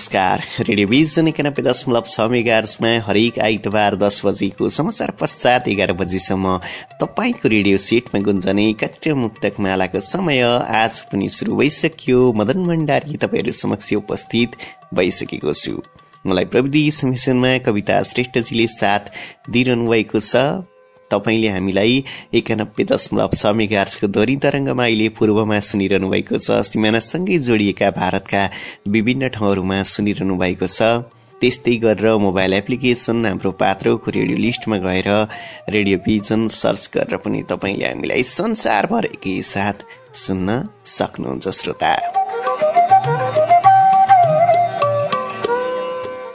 नमस्कार। रेडियोभिजन एकानब्बे दशमलव छ मेगार्समा हरेक आइतबार दस बजेको समाचार पश्चात एघार बजीसम्म तपाईँको रेडियो सेटमा गुन्जने कार्यक्रम मुक्तक मालाको समय आज पनि सुरु भइसक्यो। मदन भण्डारी तपाईँहरू समक्ष उपस्थित भइसकेको छु। मलाई प्रविधि समिशनमा कविता श्रेष्ठजीले साथ दिइरहनु भएको छ। तपाईँले हामीलाई एकानब्बे दशमलव छ मेगार्सको दोहोरी तरङ्गमा अहिले पूर्वमा सुनिरहनु भएको छ। सिमानासँगै जोडिएका भारतका विभिन्न ठाउँहरूमा सुनिरहनु भएको छ। त्यस्तै गरेर मोबाइल एप्लिकेसन हाम्रो पात्रोको रेडियो लिस्टमा गएर रेडियो भिजन सर्च गरेर पनि तपाईँले हामीलाई संसारभर एकै साथ सुन्न सक्नुहुन्छ श्रोता।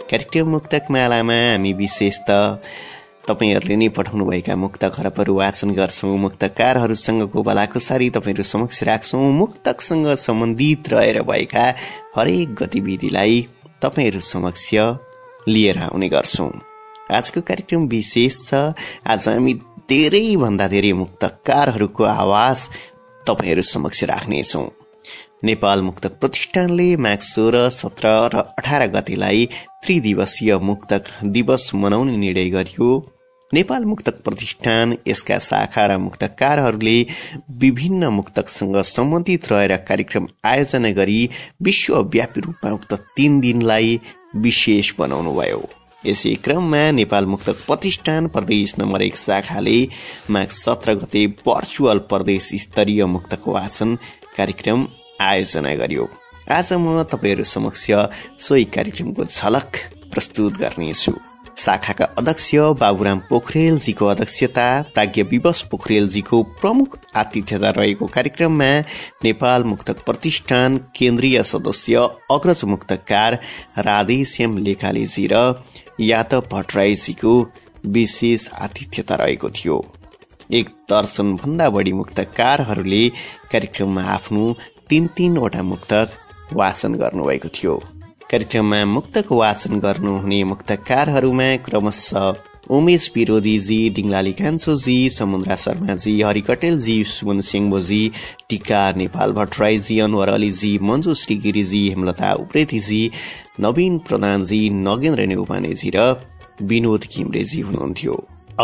कार्यक्रम मुक्तक मालामा हामी विशेष त तपाईँहरूले नै पठाउनुभएका मुक्त खरबहरू वाचन गर्छौँ मुक्तकारहरूसँगको बलाकुसारी तपाईँहरू समक्ष राख्छौँ मुक्तकसँग सम्बन्धित रहेर भएका हरेक गतिविधिलाई तपाईँहरू समक्ष लिएर आउने गर्छौँ। आजको कार्यक्रम विशेष छ। आज हामी धेरैभन्दा धेरै मुक्तकारहरूको आवाज तपाईँहरू समक्ष राख्नेछौँ। नेपाल मुक्तक प्रतिष्ठानले माघ सोह्र सत्र र अठार गतिलाई त्रिदिवसीय मुक्तक दिवस मनाउने निर्णय गरियो। नेपाल मुक्तक प्रतिष्ठान यसका शाखा र मुक्तकारहरूले विभिन्न मुक्तकसँग सम्बन्धित रहेर कार्यक्रम आयोजना गरी विश्वव्यापी रूपमा उक्त तीन दिनलाई विशेष बनाउनु भयो यसै क्रममा नेपाल मुक्तक प्रतिष्ठान प्रदेश नम्बर एक शाखाले माघ सत्र गते भर्चुअल प्रदेश स्तरीय मुक्तक वाचन कार्यक्रम आयोजना गर्यो। आज म तपाईँहरू समक्ष सोही कार्यक्रमको झलक प्रस्तुत गर्नेछु। शाखाका अध्यक्ष बाबुराम पोखरेलजीको अध्यक्षता प्राज्ञ विवश पोखरेलजीको प्रमुख आतिथ्यता रहेको कार्यक्रममा नेपाल मुक्तक प्रतिष्ठान केन्द्रीय सदस्य अग्रज मुक्तकार राधेश्याम लेखालेजी र यादव भट्टराईजीको विशेष आतिथ्यता रहेको थियो। एक दर्शनभन्दा बढी मुक्तकारहरूले कार्यक्रममा आफ्नो तीन तीनवटा मुक्तक वाचन गर्नुभएको थियो। कार्यक्रममा मुक्तक वाचन गर्नुहुने मुक्तकारहरूमा क्रमशः उमेश विरोधीजी डिङ्लाली कान्छोजी समुद्रा शर्माजी हरि कटेलजी सुमन सिंहबोजी टिका नेपाल भट्टराईजी अनवर अलीजी मन्जु श्रीगिरीजी हेमलता उप्रेतीजी नवीन प्रधानजी नगेन्द्र नेउपानेजी र विनोद घिम्रेजी हुनुहुन्थ्यो।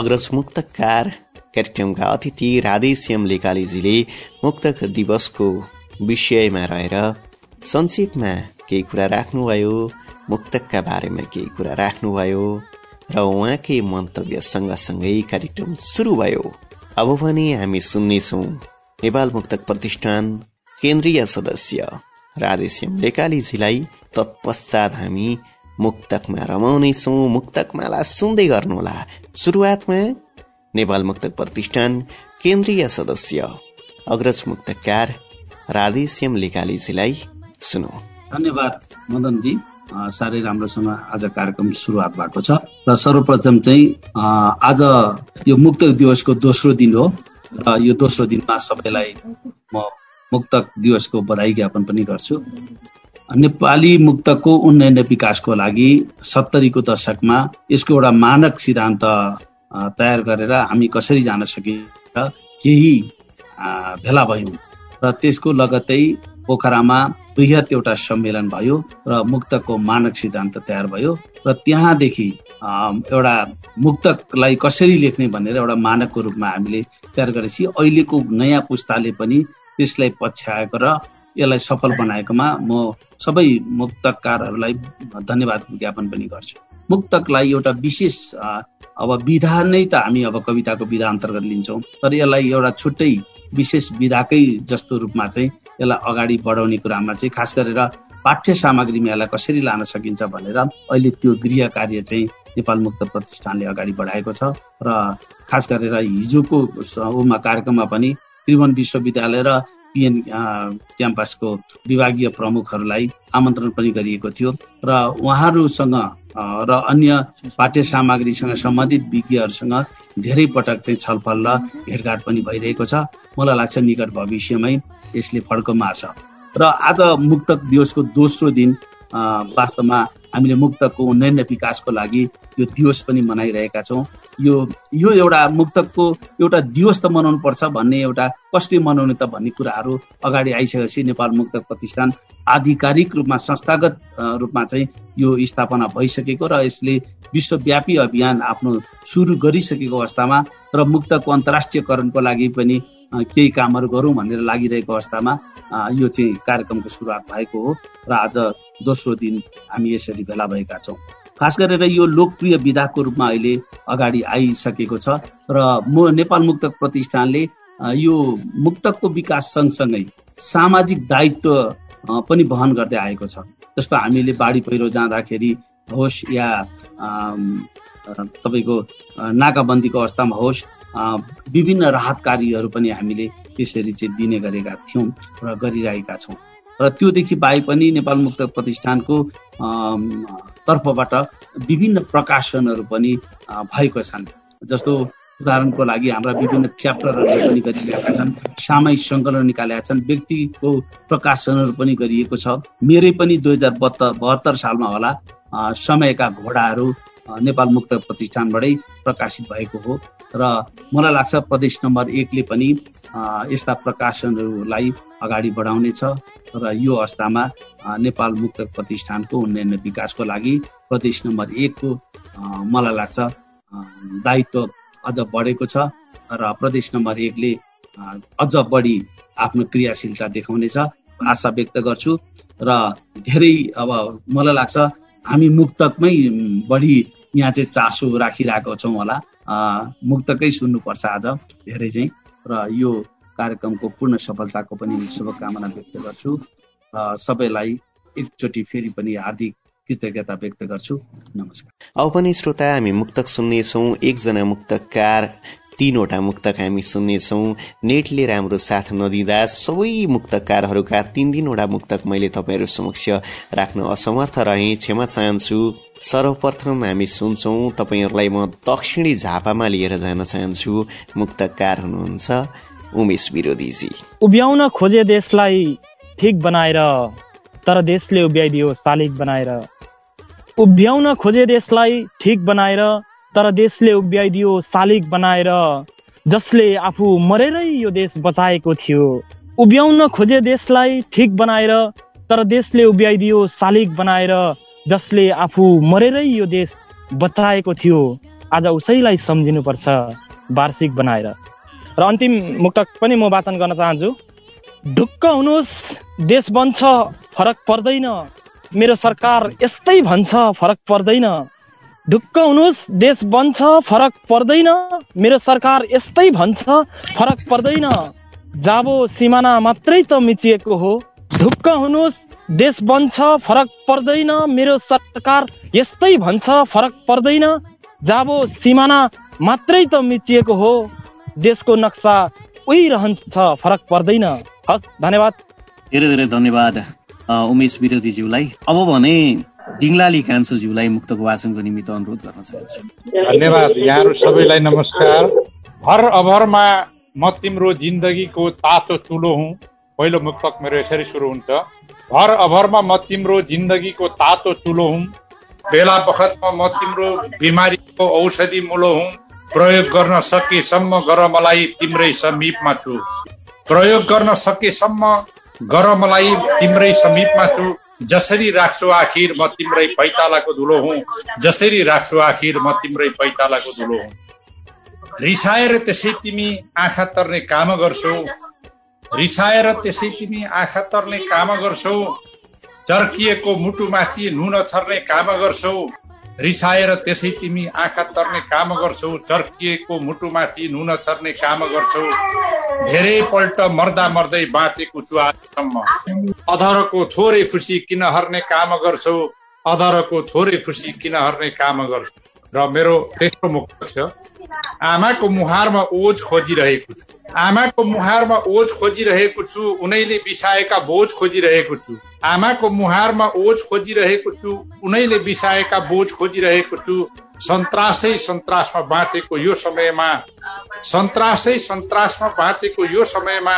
अग्रज मुक्तकार कार्यक्रमका अतिथि राधेश्याम लेकालीजीले मुक्तक दिवसको विषयमा रहेर संक्षेपमा केही कुरा राख्नुभयो मुक्तकका बारेमा केही कुरा राख्नुभयो र उहाँकै मन्तव्य सँगसँगै कार्यक्रम सुरु भयो अब भने हामी सुन्नेछौँ नेपाल मुक्तक प्रतिष्ठान केन्द्रीय सदस्य राधेश्याम लेकालीजीलाई तत्पश्चात हामी मुक्तकमा रमाउनेछौँ मुक्तकमाला सुन्दै गर्नुहोला सुरुवातमा नेपाल मुक्तक प्रतिष्ठान केन्द्रीय सदस्य अग्रज मुक्तकार राधेश्याम लेकालीजीलाई सुनौ धन्यवाद मदनजी। साह्रै राम्रोसँग आज कार्यक्रम सुरुवात भएको छ। र सर्वप्रथम चाहिँ आज यो मुक्त दिवसको दोस्रो दिन हो र यो दोस्रो दिनमा सबैलाई म मुक्तक दिवसको बधाई ज्ञापन पनि गर्छु। नेपाली मुक्तकको उन्नयन विकासको लागि सत्तरीको दशकमा यसको एउटा मानक सिद्धान्त तयार गरेर हामी कसरी जान सकिन्छ केही भेला भयौँ। र त्यसको लगत्तै पोखरामा बृहत एउटा सम्मेलन भयो र मुक्तको मानक सिद्धान्त तयार भयो र त्यहाँदेखि एउटा मुक्तकलाई कसरी लेख्ने भनेर एउटा मानकको रूपमा हामीले तयार गरेपछि अहिलेको नयाँ पुस्ताले पनि त्यसलाई पछ्याएको र यसलाई सफल बनाएकोमा म सबै मुक्तकारहरूलाई धन्यवाद ज्ञापन पनि गर्छु। मुक्तकलाई एउटा विशेष अब विधा नै त हामी अब कविताको विधा अन्तर्गत लिन्छौँ तर यसलाई एउटा छुट्टै विशेष विधाकै जस्तो रूपमा चाहिँ यसलाई अगाडि बढाउने कुरामा चाहिँ खास गरेर पाठ्य सामग्रीमा यसलाई कसरी लान सकिन्छ भनेर अहिले त्यो गृह कार्य चाहिँ नेपाल मुक्त प्रतिष्ठानले अगाडि बढाएको छ र खास गरेर हिजोको उमा कार्यक्रममा पनि त्रिभुवन विश्वविद्यालय र पिएन क्याम्पसको विभागीय प्रमुखहरूलाई आमन्त्रण पनि गरिएको थियो र उहाँहरूसँग र अन्य पाठ्य सामग्रीसँग सम्बन्धित विज्ञहरूसँग धेरै पटक चाहिँ छलफल र भेटघाट पनि भइरहेको छ। मलाई लाग्छ निकट भविष्यमै यसले फड्को मार्छ र आज मुक्तक दिवसको दोस्रो दिन वास्तवमा हामीले मुक्तकको उन्नयन विकासको लागि यो दिवस पनि मनाइरहेका छौँ। यो यो एउटा मुक्तकको एउटा दिवस त मनाउनु पर्छ भन्ने एउटा कसले मनाउने त भन्ने कुराहरू अगाडि आइसकेपछि नेपाल मुक्त प्रतिष्ठान आधिकारिक रूपमा संस्थागत रूपमा चाहिँ यो स्थापना भइसकेको र यसले विश्वव्यापी अभियान आफ्नो सुरु गरिसकेको अवस्थामा र मुक्तको अन्तर्राष्ट्रियकरणको लागि पनि केही कामहरू गरौँ भनेर लागिरहेको अवस्थामा यो चाहिँ कार्यक्रमको सुरुवात भएको हो। र आज दोस्रो दिन हामी यसरी भेला भएका छौँ। खास गरेर यो लोकप्रिय विधाको रूपमा अहिले अगाडि आइसकेको छ र म नेपाल मुक्तक प्रतिष्ठानले यो मुक्तकको विकास सँगसँगै सामाजिक दायित्व पनि वहन गर्दै आएको छ। जस्तो हामीले बाढी पहिरो जाँदाखेरि होस् या तपाईँको नाकाबन्दीको अवस्थामा होस् विभिन्न राहत कार्यहरू पनि हामीले त्यसरी चाहिँ दिने गरेका थियौँ र गरिरहेका छौँ। र त्योदेखि बाहेक पनि नेपाल मुक्त प्रतिष्ठानको तर्फबाट विभिन्न प्रकाशनहरू पनि भएको छन्। जस्तो उदाहरणको लागि हाम्रा विभिन्न च्याप्टरहरू पनि गरिरहेका छन् सामयिक सङ्कलन निकालेका छन् व्यक्तिको प्रकाशनहरू पनि गरिएको छ। मेरै पनि दुई हजार बहत्तर बहत्तर सालमा होला समयका घोडाहरू नेपाल मुक्त प्रतिष्ठानबाटै प्रकाशित भएको हो। र मलाई लाग्छ प्रदेश नम्बर एकले पनि यस्ता प्रकाशनहरूलाई अगाडि बढाउनेछ र यो अवस्थामा नेपाल मुक्त प्रतिष्ठानको उन्नयन विकासको लागि प्रदेश नम्बर एकको मलाई लाग्छ दायित्व अझ बढेको छ र प्रदेश नम्बर एकले अझ बढी आफ्नो क्रियाशीलता देखाउनेछ आशा व्यक्त गर्छु र धेरै अब मलाई लाग्छ हामी मुक्तकमै बढी यहाँ चाहिँ चासो राखिरहेको छौँ होला। मुक्तकै सुन्नुपर्छ आज धेरै चाहिँ। र यो कार्यक्रमको पूर्ण सफलताको पनि शुभकामना व्यक्त गर्छु। सबैलाई एकचोटि फेरि पनि हार्दिक कृतज्ञता व्यक्त गर्छु। नमस्कार। अब पनि श्रोता हामी मुक्तक सुन्नेछौँ। एकजना मुक्तकार तीनवटा मुक्तक हामी सुन्नेछौँ। नेटले राम्रो साथ नदिँदा सबै मुक्तकारहरूका तिन तिनवटा मुक्तक मैले तपाईँहरू समक्ष राख्न असमर्थ रहेँ। क्षमा चाहन्छु। सर्वप्रथम हामी सुन्छौँ तपाईँहरूलाई म दक्षिणी झापामा लिएर जान चाहन्छु। मुक्तकार हुनुहुन्छ। उमेश विरोधीजी। उभ्याउन खोजे देशलाई ठिक बनाएर तर देशले उभ्याइदियो शालिग बनाएर। उभ्याउन खोजे देशलाई ठिक बनाएर तर देशले उभ्याइदियो शालिग बनाएर जसले आफू मरेरै यो देश बचाएको थियो। उभ्याउन खोजे देशलाई ठिक बनाएर तर देशले उभ्याइदियो शालिग बनाएर जसले आफू मरेरै यो देश बचाएको थियो। आज उसैलाई सम्झिनुपर्छ वार्षिक बनाएर। र अन्तिम मुक्तक पनि म वाचन गर्न चाहन्छु। ढुक्क हुनुहोस् देश बन्छ फरक पर्दैन। मेरो सरकार यस्तै भन्छ फरक पर्दैन। ढुक्क हुनुहोस् देश बन्छ फरक पर्दैन। मेरो सरकार यस्तै भन्छ फरक पर्दैन। जाबो सिमाना मात्रै त मिचिएको हो। ढुक्क हुनुहोस् देश बन्छ फरक पर्दैन। मेरो सरकार यस्तै भन्छ फरक पर्दैन। जाबो सिमाना मात्रै त मिचिएको हो। देशको नक्सा उही रहन्छ फरक पर्दैन। हस् धन्यवाद। धेरै धेरै धन्यवाद उमेश विरोधीज्यूलाई। अब भने डिङ्लाली कान्छोज्यूलाई मुक्तको वाचनको निमित्त अनुरोध गर्न चाहन्छु। धन्यवाद यहाँहरू सबैलाई नमस्कार। भर अभरमा म तिम्रो जिन्दगीको तातो चुलो हुँ। पहिलो मुक्तक मेरो यसरी सुरु हुन्छ। भर अभरमा म तिम्रो जिन्दगीको तातो चुलो हुँ। बेला बखतमा म तिम्रो बिमारीको औषधि मुलो हुँ। प्रयोग गर्न सकेसम्म गर मलाई तिम्रै समीपमा छु। प्रयोग गर्न सकेसम्म गर मलाई तिम्रै समीपमा छु। जसरी राख्छु आखिर म तिम्रै पैतालाको धुलो हुँ। जसरी राख्छु आखिर म तिम्रै पैतालाको धुलो हुँ। रिसाएर त्यसै तिमी आँखा तर्ने काम गर्छौ। रिसाएर त्यसै तिमी आँखा तर्ने काम गर्छौ। चर्किएको मुटुमाथि नुन छर्ने काम गर्छौ। रिसाएर त्यसै तिमी आँखा तर्ने काम गर्छौ चर्किएको मुटुमाथि नुन छर्ने काम गर्छौ। धेरै पल्ट मर्दा मर्दै बाँचेको छु आजसम्म अधरको थोरै खुसी किन हर्ने काम गर्छौ? अधरको थोरै खुसी किन हर्ने काम गर्छौ? र मेरो तेस्रो मुक्त छ। आमाको मुहारमा ओझ खोजिरहेको छु। आमाको मुहारमा ओझ खोजिरहेको छु उनैले बिसाएका बोझ खोजिरहेको छु। आमाको मुहारमा ओझ खोजिरहेको छु उनैले बिसाएका बोझ खोजिरहेको छु। सन्तासै सन्तासमा बाँचेको यो समयमा सन्तासै सन्तासमा बाँचेको यो समयमा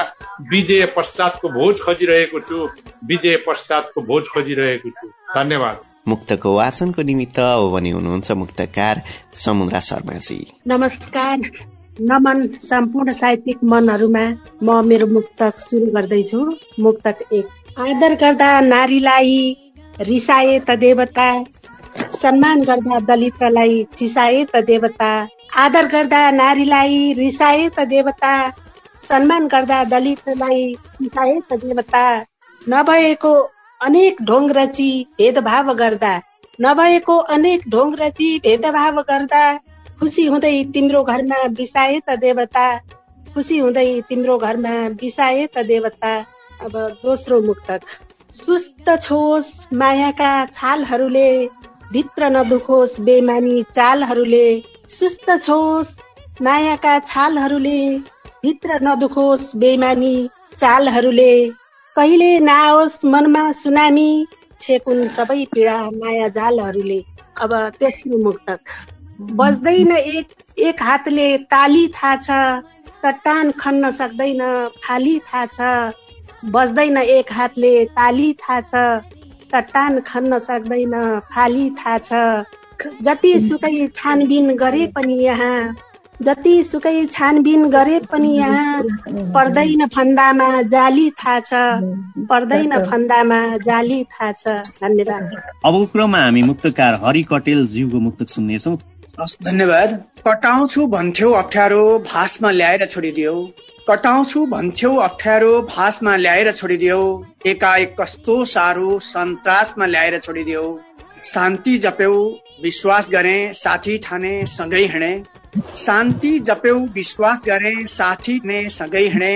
विजय पश्चातको भोज खोजिरहेको छु। विजय पश्चातको भोज खोजिरहेको छु। धन्यवाद। मुक्तको वाचनको निमित्त अब भने हुनुहुन्छ मुक्तकार समुद्रा शर्माजी। नमस्कार। नमन सम्पूर्ण साहित्यिक मनहरूमा म मेरो मुक्तक सुरु गर्दैछु। मुक्तक एक। आदर गर्दा नारीलाई रिसाए त देवता सम्मान गर्दा दलितलाई चिसाए त देवता आदर गर्दा नारीलाई रिसाए त देवता सम्मान गर्दा दलितलाई चिसाए त देवता नभएको अनेक ढोङ रची भेदभाव गर्दा नभएको अनेक ढोङ रची भेदभाव गर्दा खुसी हुँदै तिम्रो घरमा बिसाए त देवता खुसी हुँदै तिम्रो घरमा बिसाए त देवता अब दोस्रो मुक्तक। सुस्त छोस मायाका छालहरूले भित्र नदुखोस् बेमानी चालहरूले सुस्त छोस मायाका छालहरूले भित्र नदुखोस् बेमानी चालहरूले कहिले नआओस् मनमा सुनामी छेकुन सबै पीडा माया जालहरूले। अब तेस्रो मुक्तक। बज्दैन एक एक हातले ताली थाहा छ चट्टान खन्न सक्दैन फाली थाहा छ। बज्दैन एक हातले ताली थाहा छ चट्टान खन्न सक्दैन फाली थाहा छ। जति सुकै छानबिन गरे पनि यहाँ जति सुकै छानबिन गरे पनि यहाँ पर्दैन फन्दामा जाली थाहा छ। पर्दैन फन्दामा जाली थाहा छ। धन्यवाद। अबको क्रममा हामी मुक्तकार हरि कटेल ज्यूको मुक्तक सुन्नेछौँ। धन्यवाद। कटाउँछु भन्थ्यौ अप्ठ्यारो भाषमा ल्याएर छोडिदियो। कटाउँछु भन्थ्यौ अप्ठ्यारो भाषमा ल्याएर छोडिदियो। एकाएक कस्तो साह्रो सन्तासमा ल्याएर छोडिदियो। शान्ति जप्यौ विश्वास गरे साथी ठाने सँगै हिँडे। शान्ति जप्यौ विश्वास गरे साथी ने सँगै हिँडे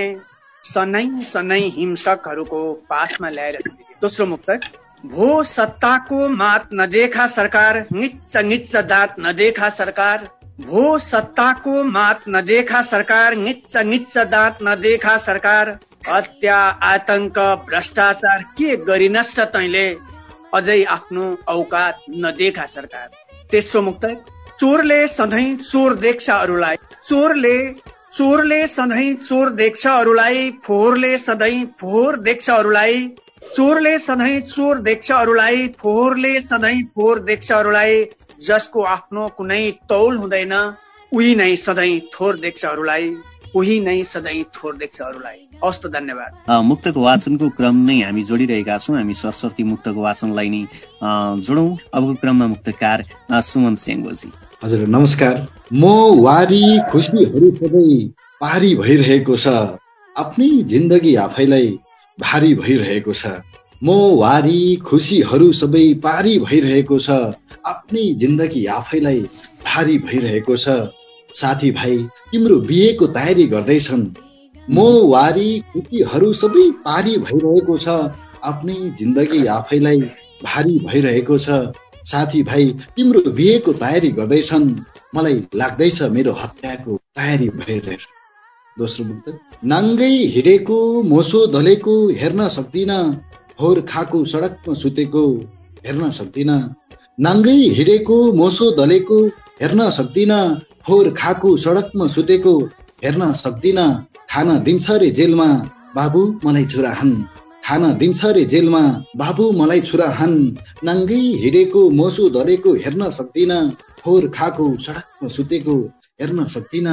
सनै सनै हिंसकहरूको पासमा ल्याएर दोस्रो मुक्त भो सत्ताको मात नदेखा सरकार निच्च निच्च दाँत नदेखा सरकार। भो सत्ताको मात नदेखा सरकार निच्च निच्च दाँत नदेखा सरकार। हत्या आतंक भ्रष्टाचार के गरिनस् तैले? अझै आफ्नो औकात नदेखा सरकार। तेस्रो मुक्त चोरले सधैँ चोर देख्छ अरूलाई चोरले चोरले सधैँ चोर देख्छ अरूलाई फोहोरले सधैँ फोहोर देख्छ अरूलाई चोरले सधैँ चोर देख्छ अरूलाई फोहोरले सधैँ फोहोर देख्छ अरूलाई जसको आफ्नो कुनै तौल हुँदैन उही नै सधैँ थोर देख्छ अरूलाई उही नै सधैँ थोर देख्छ अरूलाई हस्त धन्यवाद। मुक्तको वाचनको क्रम नै हामी जोडिरहेका छौँ। हामी सरस्वती मुक्तको वाचनलाई नै जोडौँ। अबको क्रममा मुक्तकार सुमन सेङ्गोजी हजुर नमस्कार। म वारी खुसीहरू सबै पारी भइरहेको छ। आफ्नै जिन्दगी आफैलाई भारी भइरहेको छ। म वारी खुसीहरू सबै पारी भइरहेको छ। आफ्नै जिन्दगी आफैलाई भारी भइरहेको छ। साथी भाइ तिम्रो बिहेको तयारी गर्दैछन्। म वारी खुसीहरू सबै पारी भइरहेको छ। आफ्नै जिन्दगी आफैलाई भारी भइरहेको छ। साथी भाइ तिम्रो बिहेको तयारी गर्दैछन्। मलाई लाग्दैछ मेरो हत्याको तयारी भइरहेछ। दोस्रो मुक्त नाङ्गै हिँडेको मोसो दलेको हेर्न सक्दिन। फोहोर खाएको सडकमा सुतेको हेर्न सक्दिन। नाङ्गै हिँडेको मोसो दलेको हेर्न सक्दिन। फोहोर खाएको सडकमा सुतेको हेर्न सक्दिन। खान दिन्छ रे जेलमा। बाबु मलाई छोरा हान्। खान दिन्छ रे जेलमा। बाबु मलाई छुरा हान। नाङ्गै हिँडेको मोसो धरेको हेर्न सक्दिन। फोहोर खाएको सडकमा सुतेको हेर्न सक्दिन।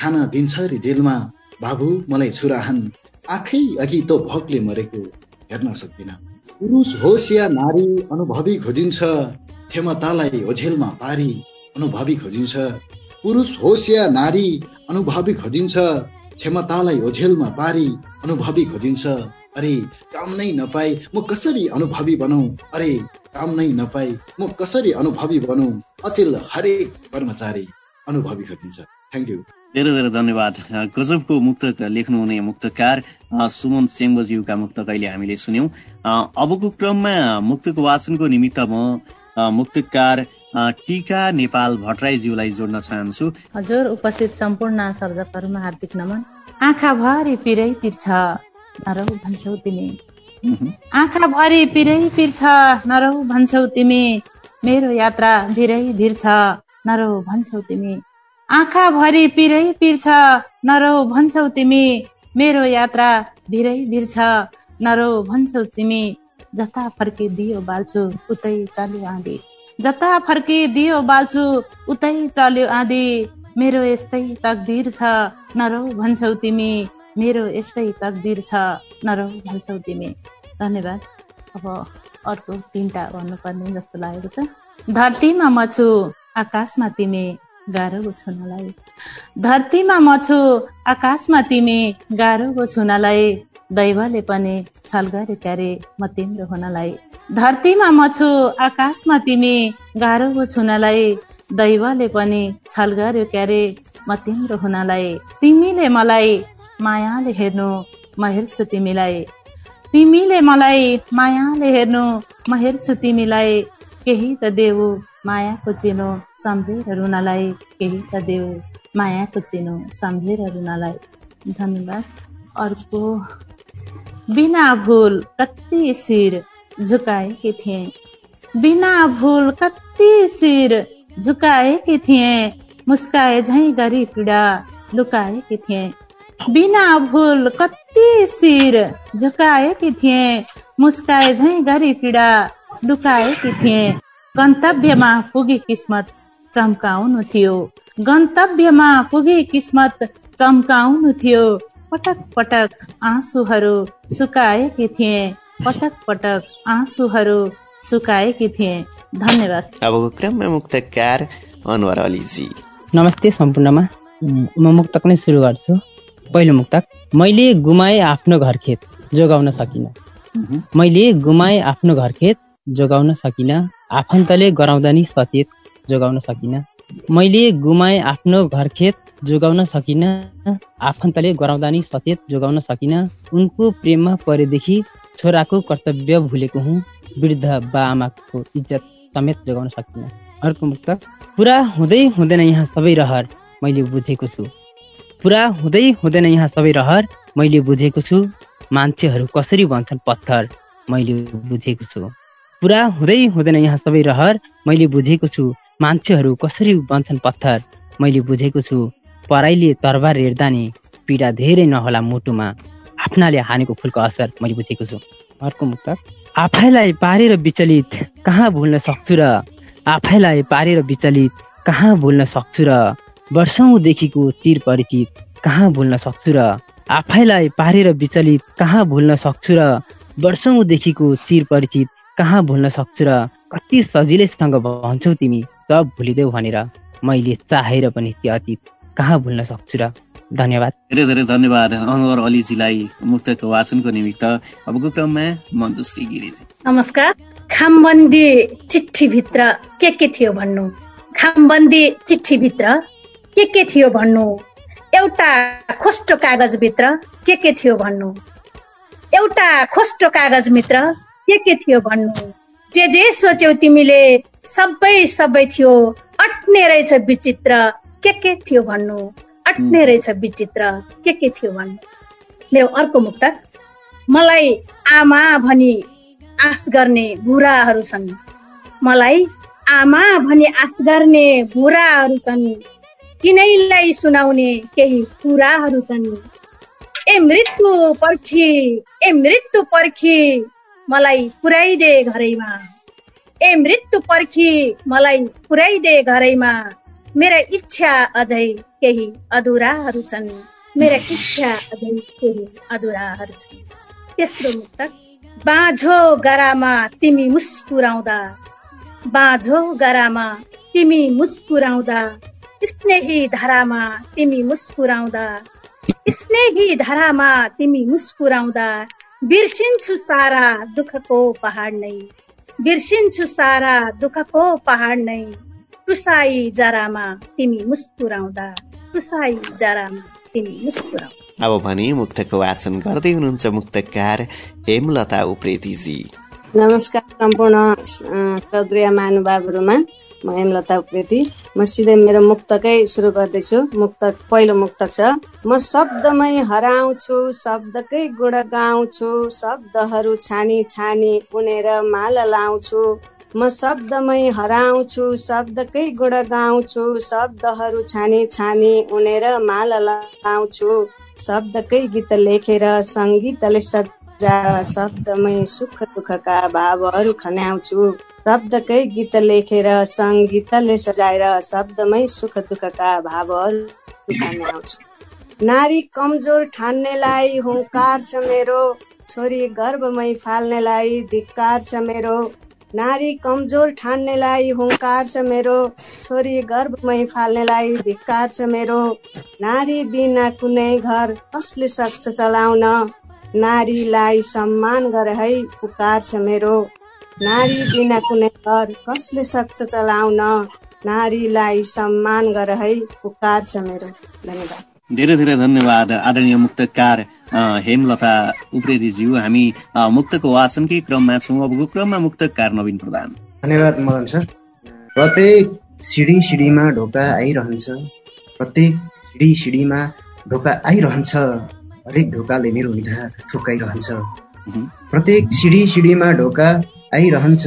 खान दिन्छ रे जेलमा। बाबु मलाई छुरा हान। आखै अघि त भकले मरेको हेर्न सक्दिन। पुरुष होस् या नारी अनुभवी खोजिन्छ। क्षमतालाई ओझेलमा पारी अनुभवी खोजिन्छ। पुरुष होस् या नारी अनुभवी खोजिन्छ। क्षमतालाई ओझेलमा पारी अनुभवी खोजिन्छ। अरे काम नै नपाए म कसरी अनुभवी बनाऊ अरे काम नै नपाए म कसरी अनुभवी बनौ? अचेल हरेक कर्मचारी अनुभवी खोजिन्छ थ्याङ्क यू धेरै धेरै धन्यवाद। गजबको मुक्तक लेख्नुहुने मुक्तकार सुमन सेङ्गोज्यूका मुक्तक अहिले हामीले सुन्यौँ। अबको क्रममा मुक्तक वाचनको निमित्त म मुक्तकार टिका नेपाल भट्टराईज्यूलाई जोड्न चाहन्छु। हजुर उपस्थित सम्पूर्ण सर्जकहरूमा हार्दिक नमन। आँखा भरि पिरै पिर्छ नरौ भन्छौ तिमी। आँखा भरि पिरै पिर्छ नरौ भन्छौ तिमी। मेरो यात्रा भिरै भिर छ नरौ भन्छौ तिमी। आँखा भरि पिरै पिर्छ नरौ भन्छौ तिमी। मेरो यात्रा भिरै भिर छ नरौ भन्छौ तिमी। जता फर्किदियो बाल्छु उतै चल्यो आँधी। जता फर्किदियो बाल्छु उतै चल्यो आँधी। मेरो यस्तै तकदिर छ नरौ भन्छौ तिमी। मेरो यस्तै तकदिर छ नरौ भन्छौ तिमी। धन्यवाद। अब अर्को तिनवटा भन्नुपर्ने जस्तो लागेको छ। धरतीमा म छु आकाशमा तिमी गाह्रो छुनलाई। धरतीमा म छु आकाशमा तिमी गाह्रो छुनलाई। दैवले पनि छल गरे क्यारे म तिम्रो हुनलाई। धरतीमा म छु आकाशमा तिमी गाह्रो छुनलाई। दैवले पनि छल गर्यो क्यारे म तिम्रो हुनलाई। तिमीले मलाई मायाले हेर्नु म हेर्छु तिमीलाई तिमीले मलाई मायाले हेर्नु म हेर्छु तिमीलाई केही त देऊ मायाको चिनो सम्झेर रुनलाई केही त देऊ मायाको चिनो सम्झेर रुनलाई धन्यवाद। अर्को बिना भुल कति शिर झुकाएकी थिएँ। बिना भुल कति शिर झुकाएकी थिएँ। मुस्काए झै गरी पीडा लुकाएकी थिएँ। बिना भुल कति शिर झुकाएकी थिएँ मुस्काए झै गरी पीडा लुकाएकी थिएँ गन्तव्यमा पुगे किस्मत चम्काउनु थियो। गन्तव्यमा पुगे किस्मत चम्काउनु थियो। पटक पटक आँसुहरू सुकाएकी थिएँ पटक पटक आँसुहरू सुकाएकी थिएँ धन्यवाद। अब क्रममा मुक्तकार अनवर अलीजी। नमस्ते सम्पूर्णमा। म मुक्तक नै सुरु गर्छु। पहिलो मुक्तक मैले गुमाए आफ्नो घर खेत जोगाउन सकिन। मैले गुमाए आफ्नो घर खेत जोगाउन सकिन। आफन्तले गराउँदा नि सचेत जोगाउन सकिन। मैले गुमाए आफ्नो घर खेत जोगाउन सकिन। आफन्तले गराउँदा नि सचेत जोगाउन सकिन। उनको प्रेममा परेदेखि छोराको कर्तव्य भुलेको हुँ। वृद्ध बा आमाको इज्जत समेत जोगाउन सकिन। अर्को मुक्तक पुरा हुँदै हुँदैन यहाँ सबै रहर मैले बुझेको छु। पुरा हुँदै हुँदैन यहाँ सबै रहर। मैले बुझेको छु मान्छेहरू कसरी भन्छन् पत्थर। मैले बुझेको छु। पुरा हुँदै हुँदैन यहाँ सबै रहर। मैले बुझेको छु मान्छेहरू कसरी बन्छन् पत्थर। मैले बुझेको छु पराईले तरबार हेर्दा नि पीडा धेरै नहोला मुटुमा। आफ्नाले हानेको फुलको असर मैले बुझेको छु। अर्को मुक्त। आफैलाई पारेर विचलित कहाँ भुल्न सक्छु र? आफैलाई पारेर विचलित कहाँ भुल्न सक्छु र? वर्षौँदेखिको चिर परिचित कहाँ भुल्न सक्छु र आफैलाई पारेर विचलित कहाँ भुल्न सक्छु र वर्षौँदेखिको चिर परिचित कहाँ भुल्न सक्छु र कति सजिलैसँग भन्छौ तिमी सब भुलिदेऊ भनेर मैले चाहेर पनि त्यो अतीत कहाँ भुल्न सक्छु र धन्यवाद। धेरै धेरै धन्यवाद अनवर अलीजीलाई मुक्तको वाचनको निमित्त। अबको क्रममा मञ्जुश्री गिरिजी। नमस्कार। खामबन्दी चिठीभित्र के के थियो भन्नु? खामबन्दी चिठीभित्र के के थियो भन्नु? एउटा खोस्टो कागजभित्र के के थियो भन्नु? एउटा खोस्टो कागजभित्र के के थियो भन्नु? जे जे सोच्यौ तिमीले सबै सबै थियो। अट्ने रहेछ विचित्र के के थियो भन्नु? अट्ने रहेछ विचित्र के के थियो भन्नु? मेरो अर्को मुक्त मलाई आमा भनी आश गर्ने बुढाहरू छन्। मलाई आमा भनी आश गर्ने बुढाहरू छन्। तिनैलाई सुनाउने केही कुराहरू छन्। ए मृत्यु पर्खी ए मृत्यु पर्खी मलाई पुर्याइदे घरैमा। ए मृत्यु पर्खी मलाई पुर्याइदे घरैमा। मेरा इच्छा अझै केही अधुराहरू छन्। मेरा इच्छा अझै केही अधुराहरू छन्। तेस्रो मुक्तक बाँझो गरामा तिमी मुस्कुराउँदा। बाँझो गरामा तिमी मुस्कुराउँदा। स्नेही धारामा तिमी मुस्कुराउँदा स्नेही धारामा तिमी मुस्कुराउँदा बिर्सिन्छु सारा दुःखको पहाड नै बिर्सिन्छु सारा दुःखको पहाड नै टुसाई जरामा तिमी मुस्कुराउँदा टुसाई जरामा तिमी मुस्कुराउँदा अब भने मुक्तको वाचन गर्दै हुनुहुन्छ मुक्तकार हेमलता उप्रेतीजी नमस्कार सम्पूर्ण श्रद्रिय महानुभावहरूमा म हेमलता उप्रेती म सिधै मेरो मुक्तकै सुरु गर्दैछु। मुक्त पहिलो मुक्तक छ। म शब्दमै हराउँछु शब्दकै गुण गाउँछु शब्दहरू छानी छानी उनेर माल लाउँछु। म शब्दमै हराउँछु शब्दकै गुण गाउँछु शब्दहरू छानी छानी उनेर माल लाउँछु। शब्दकै गीत लेखेर सङ्गीतले सजाएर शब्दमै सुख दुःखका भावहरू खन्याउँछु। शब्दकै गीत लेखेर सङ्गीतले सजाएर शब्दमै सुख दुःखका भावहरू आउँछु। नारी कमजोर ठान्नेलाई हुङ्कार छ मेरो छोरी गर्भमै फाल्नेलाई धिक्कार छ मेरो। नारी कमजोर ठान्नेलाई हुङ्कार छ मेरो छोरी गर्भमै फाल्नेलाई धिक्कार छ मेरो। नारी बिना कुनै घर कसले सक्छ चलाउन? नारीलाई सम्मान गर है पुकार छ मेरो। नारी बिना कुनै घर कसले सक्छ चलाउन? नारीलाई सम्मान गर है पुकार छ मेरो। धन्यवाद। धेरै धेरै धन्यवाद आदरणीय मुक्तकार हेमलता उप्रेतीज्यू। हामी मुक्तको वाचनकै क्रममा छौँ। अबको क्रममा मुक्तकार नवीन प्रधान। धन्यवाद मदन सर। प्रत्येक सिडी सिडीमा ढोका आइरहन्छ। प्रत्येक सिडी सिडीमा ढोका आइरहन्छ। हरेक ढोकाले मेरो निधार ठोकाइरहन्छ। प्रत्येक सिडी सिडीमा ढोका आइरहन्छ।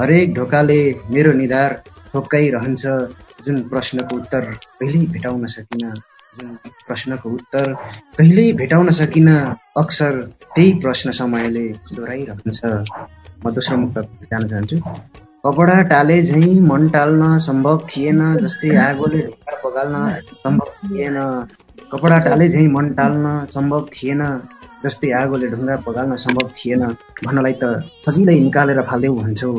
हरेक ढोकाले मेरो निधार ठोक्काइरहन्छ जुन प्रश्नको उत्तर कहिल्यै भेटाउन सकिन जुन प्रश्नको उत्तर कहिल्यै भेटाउन सकिन अक्सर त्यही प्रश्न समयले दोहोऱ्याइरहन्छ। म दोस्रो मुक्त जान चाहन्छु। कपडा टाले झैँ मन टाल्न सम्भव थिएन जस्तै आगोले ढोका पगाल्न सम्भव थिएन। कपडा टाले झैँ मन टाल्न सम्भव थिएन। जस्तै आगोले ढुङ्गा पगाल्न सम्भव थिएन। भन्नलाई त सजिलै निकालेर फाल्देऊ भन्छौ।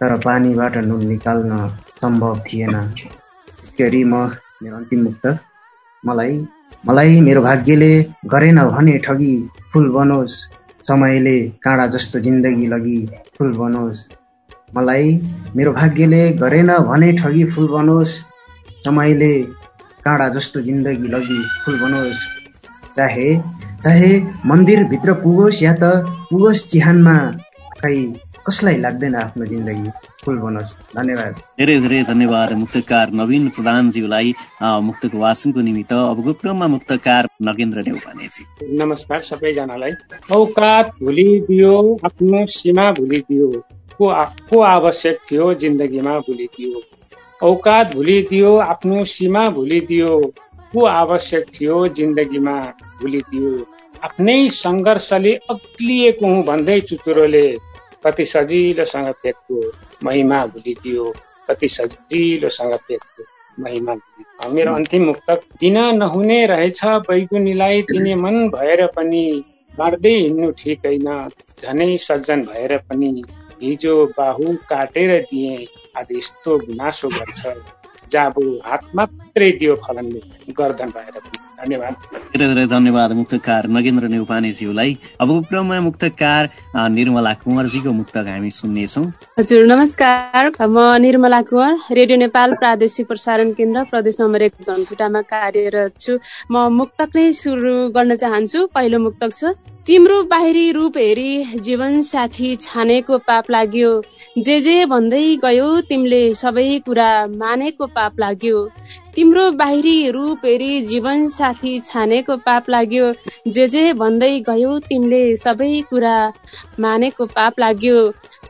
तर पानीबाट नुन निकाल्न सम्भव थिएन। त्यसै गरी म मेरो अन्तिम मुक्त। मलाई मलाई मेरो भाग्यले गरेन भने ठगी। फुल बनोस्। समयले काँडा जस्तो जिन्दगी लगी फुल बनोस्। मलाई मेरो भाग्यले गरेन भने ठगी फुल बनोस्। समयले काँडा जस्तो जिन्दगी लगी फुल बनोस्। चाहे चाहे मन्दिरभित्र पुगोस् या त पुगोस् चिहानमा खै कसलाई लाग्दैन आफ्नो जिन्दगी फुल बनोस्? धन्यवाद। धेरै धेरै धन्यवाद मुक्तकार नवीन प्रधानज्यूलाई मुक्तको वाचनको निमित्त अबको क्रममा मुक्तकार नगेन्द्र नेउपानेजी नमस्कार सबैजनालाई। औकात भुलिदियो आफ्नो सीमा भुलिदियो को को आवश्यक थियो जिन्दगीमा भुलिदियो। औकात भुलिदियो आफ्नो सीमा भुलिदियो। को आवश्यक थियो जिन्दगीमा भुलिदियो। आफ्नै सङ्घर्षले अग्लिएको हुँ भन्दै चुचुरोले कति सजिलोसँग फेक्यो महिमा भुलिदियो। कति सजिलोसँग फेक्यो महिमा मेरो अन्तिम मुक्तक दिन नहुने रहेछ बैगुनीलाई दिने मन भएर पनि बाँड्दै हिँड्नु ठिक होइन। झनै सज्जन भएर पनि हिजो बाहु काटेर दिए आज यस्तो गुनासो गर्छ। जाबु हात मात्रै दियो फलनले गर्दन भएर धन्यवाद। धेरै धेरै धन्यवाद मुक्तकार नगेन्द्र नेउपानेज्यूलाई। अबको क्रममा मुक्तकार निर्मला कुँवरजीको मुक्तक हामी सुन्नेछौँ। हजुर नमस्कार। म निर्मला कुँवर रेडियो नेपाल प्रादेशिक प्रसारण केन्द्र प्रदेश नम्बर एक धनकुटामा कार्यरत छु। म मुक्तक नै सुरु गर्न चाहन्छु। पहिलो मुक्तक छ। तिम्रो बाहिरी रूप हेरी जीवन साथी छानेको पाप लाग्यो। जे जे भन्दै गयो तिमीले सबै कुरा मानेको पाप लाग्यो। तिम्रो बाहिरी रूप हेरी जीवन साथी छानेको पाप लाग्यो। जे जे भन्दै गयो तिमीले सबै कुरा मानेको पाप लाग्यो।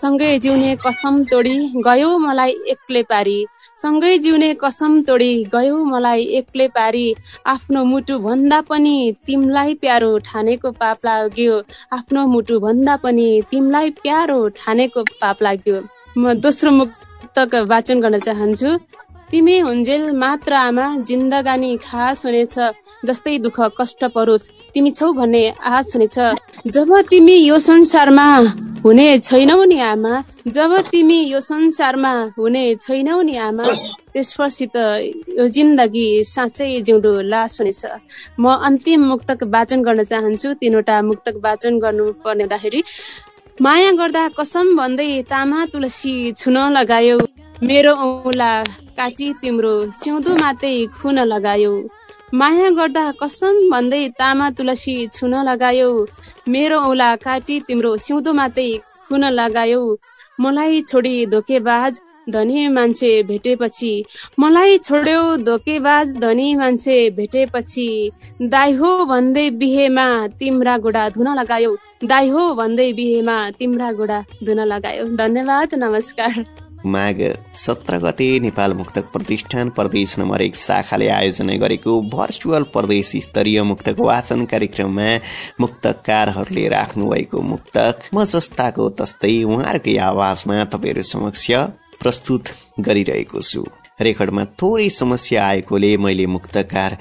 सँगै जिउने कसम तोडी गयो मलाई एक्लै पारी। सँगै जिउने कसम तोडी गयो मलाई एक्लै पारी। आफ्नो मुटु भन्दा पनि तिमलाई प्यारो ठानेको पाप लाग्यो। आफ्नो मुटु भन्दा पनि तिमलाई प्यारो ठानेको पाप लाग्यो। म दोस्रो मुक्तक वाचन गर्न चाहन्छु। तिमी हुन्जेल मात्र आमा जिन्दगानी खास हुनेछ। जस्तै दुःख कष्ट परोस्। तिमी छौ भन्ने आश हुनेछ जब तिमी यो संसारमा हुने छैनौ नि आमा जब तिमी यो संसारमा हुने छैनौ नि आमा त्यसपछि त यो जिन्दगी साँच्चै जिउँदो लास हुनेछ म अन्तिम मुक्तक वाचन गर्न चाहन्छु। तिनवटा मुक्तक वाचन गर्नु पर्ने हुँदाखेरि माया गर्दा कसम भन्दै तामा तुलसी छुन लगायो। मेरो औला काटी तिम्रो सिउँदो मात्रै खुन लगायो। माया गर्दा कसम भन्दै तामा तुलसी छुन लगायो। मेरो औला काटी तिम्रो सिउँदो मात्रै खुन लगायो। मलाई छोडी धोकेबाज धनी मान्छे भेटेपछि मलाई छोड्यो धोकेबाज धनी मान्छे भेटेपछि दाइ हो भन्दै बिहेमा तिम्रा गोडा धुन लगायो। दाइ हो भन्दै बिहेमा तिम्रा गोडा धुन लगायो। धन्यवाद नमस्कार। माघ सत्र गते नेपाल मुक्तक प्रतिष्ठान प्रदेश नम्बर एक शाखाले आयोजना गरेको भर्चुअल प्रदेश स्तरीय मुक्तक वाचन कार्यक्रममा मुक्तकारहरूले राख्नुभएको मुक्तक म जस्ताको तस्तै उहाँहरूकै आवाजमा तपाईँहरू समक्ष प्रस्तुत गरिरहेको छु। रेकर्डमा थोरै समस्या आएकोले मैले मुक्तकार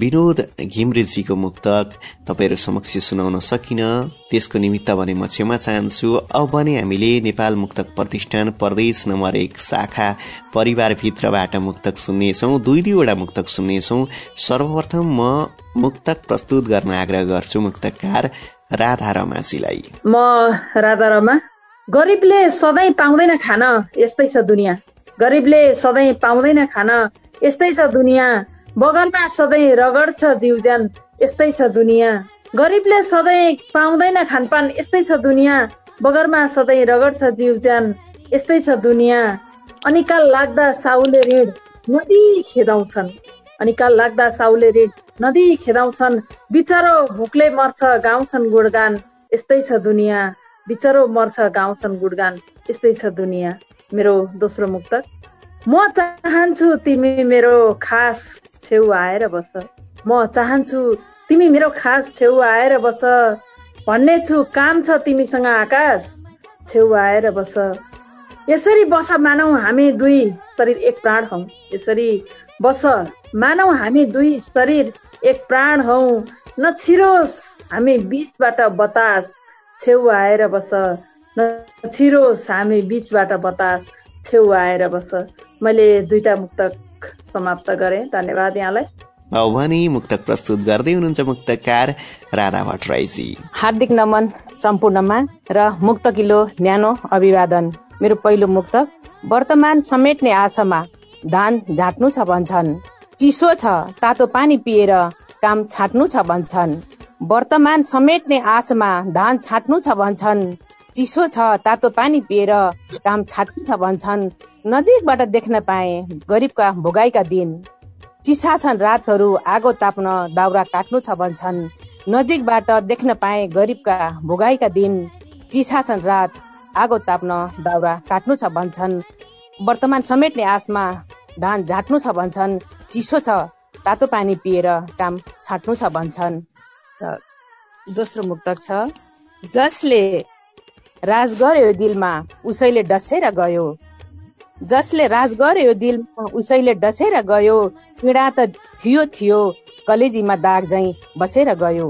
विनोद घिमरेजीको मुक्तक तपाईँहरू समक्ष सुनाउन सकिन। त्यसको निमित्त भने म क्षमा चाहन्छु। अब भने हामीले नेपाल मुक्तक प्रतिष्ठान प्रदेश नम्बर एक शाखा परिवारभित्रबाट मुक्तक सुन्नेछौँ। दुई दुईवटा मुक्तक सुन्नेछौँ। सर्वप्रथम म मुक्तक प्रस्तुत गर्न आग्रह गर्छु मुक्तकार राधा रमाजीलाई। म राधा रमा। गरिबले सधैँ पाउँदैन खान यस्तै छ दुनियाँ। गरिबले सधैँ पाउँदैन खान। यस्तै छ दुनियाँ। बगरमा सधैँ रगड्छ दिउज्यान यस्तै छ दुनियाँ। गरिबले सधैँ पाउँदैन खानपान। यस्तै छ दुनियाँ। बगरमा सधैँ रगड्छ जिउज्यान यस्तै छ दुनियाँ। अनिकाल लाग्दा साउले ऋण नदी खेदाउँछन्। अनिकाल लाग्दा साउले ऋण नदी खेदाउँछन्। बिचरो भुकले मर्छ गाउँछन् गुडगान यस्तै छ दुनियाँ। बिचरो मर्छ गाउँछन् गुडगान यस्तै छ दुनियाँ। मेरो दोस्रो मुक्तक म चाहन्छु तिमी मेरो खास छेउ आएर बस। म चाहन्छु तिमी मेरो खास छेउ आएर बस। भन्ने छु काम छ तिमीसँग आकाश छेउ आएर बस। यसरी बस मानौ हामी दुई शरीर एक प्राण हौ। यसरी बस मानौ हामी दुई शरीर एक प्राण हौ। नछिरोस् हामी बिचबाट बतास छेउ आएर बस। छिरोस् हामी बिचबाट बतास छेउ आएर बस। मैले दुईटा मुक्तक समाप्त गरेँ। धन्यवाद यहाँलाई। भवानी मुक्तक प्रस्तुत गर्दै हुनुहुन्छ मुक्तकार राधा भट्टराईजी। हार्दिक नमन सम्पूर्णमा र मुक्त किलो न्यानो अभिवादन। मेरो पहिलो मुक्तक वर्तमान समेट्ने आशामा धान झाँट्नु छ भन्छन्। चिसो छ तातो पानी पिएर काम छाट्नु छ भन्छन्। वर्तमान समेट्ने आशामा धान छाट्नु छ भन्छन्। चिसो छ तातो पानी पिएर काम छाट्छ भन्छन्। नजिकबाट देख्न पाए गरिबका भोगाइका दिन। चिसा छन् रातहरू आगो ताप्न दाउरा काट्नु छ भन्छन्। नजिकबाट देख्न पाए गरिबका भोगाइका दिन। चिसा छन् रात आगो ताप्न दाउरा काट्नु छ भन्छन्। वर्तमान समेट्ने आसमा धान झाट्नु छ भन्छन्। चिसो छ तातो पानी पिएर काम छाट्नु छ भन्छन्। दोस्रो मुक्तक छ जसले राज गर्यो दिलमा उसैले डसेर गयो। जसले राज गर्यो दिलमा उसैले डसेर गयो। पीडा त थियो थियो कलेजीमा दाग झै बसेर गयो।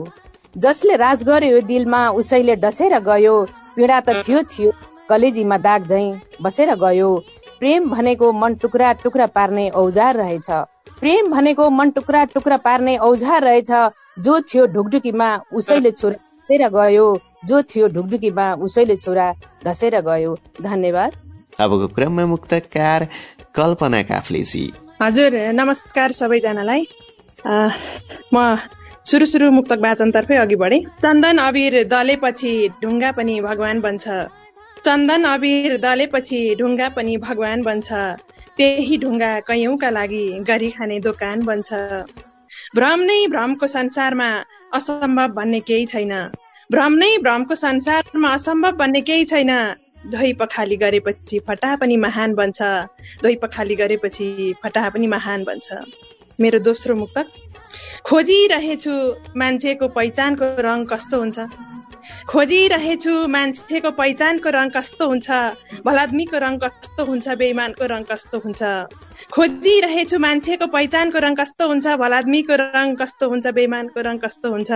जसले राज गर्यो दिलमा उसैले डसेर गयो। पीडा त थियो थियो कलेजीमा दाग झै बसेर गयो। प्रेम भनेको मन टुक्रा टुक्रा पार्ने औजार रहेछ। प्रेम भनेको मन टुक्रा टुक्रा पार्ने औजार रहेछ। जो थियो ढुकढुकीमा उसैले छोरा गयो। जो थियो ढुकढुकीमा उसैले छोरा धसेर गयो। धन्यवाद। अबको क्रममा मुक्तकार कल्पना काफ्लेजी। हजुर नमस्कार सबैजनालाई। म सुरु सुरु मुक्तक वाचनतर्फै अघि बढे। चन्दन अबिर दलेपछि ढुङ्गा पनि भगवान बन्छ। चन्दन अबिर दलेपछि ढुङ्गा पनि भगवान बन्छ। त्यही ढुङ्गा कैयौँका लागि गरी खाने दोकान बन्छ। भ्रम नै भ्रमको संसारमा असम्भव भन्ने केही छैन। भ्रम नै भ्रमको संसारमा असम्भव भन्ने केही छैन। धोइ पखाली गरेपछि फटा पनि महान बन्छ। धोइ पखाली गरेपछि फटा पनि महान बन्छ। मेरो दोस्रो मुक्तक खोजिरहेछु मान्छेको पहिचानको रङ कस्तो हुन्छ? खोजिरहेछु मान्छेको पहिचानको रङ कस्तो हुन्छ? भलाद्मीको रङ कस्तो हुन्छ बेइमानको रङ कस्तो हुन्छ? खोजिरहेछु मान्छेको पहिचानको रङ कस्तो हुन्छ भलाद्मीको रङ कस्तो हुन्छ बेइमानको रङ कस्तो हुन्छ?